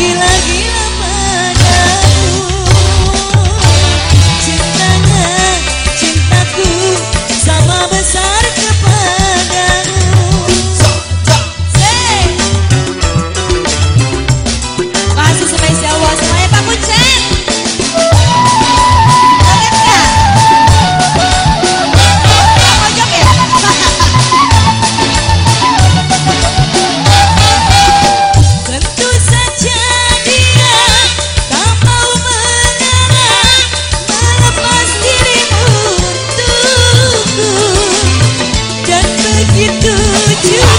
lagi-lagi you.